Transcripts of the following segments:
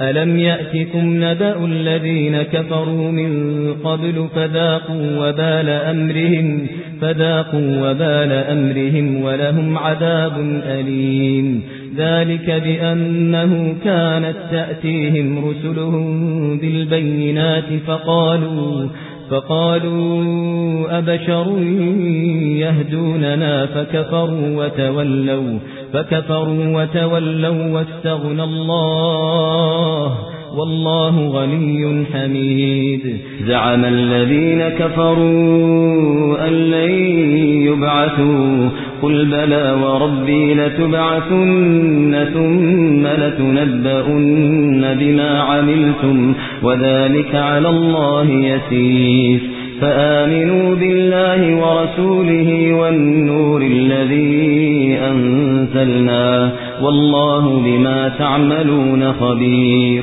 ألم يأتكم نبأ الذين كفروا من قبل فذاقوا وبال أمرهم فذاقوا وبال أمرهم ولهم عذاب أليم ذلك بأنه كانت تأتيهم رسلهم بالبينات فقالوا فقالوا أبشر يهدوننا فكفروا وتولوا فكفروا وتولوا واستغنى الله والله غني حميد. زعم الذين كفروا أن لن يبعثوا. قل بلى وربي لتبعثن ثم لتنبؤن بما عملتم وذلك على الله يسير. فآمنوا بالله ورسوله والنور الذي أنزلنا. والله بما تعملون خبير.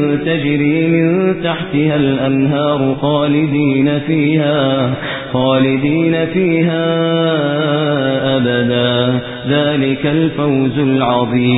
تجري من تحتها الأنهار خالدين فيها خالدين فيها أبدا. ذلك الفوز العظيم.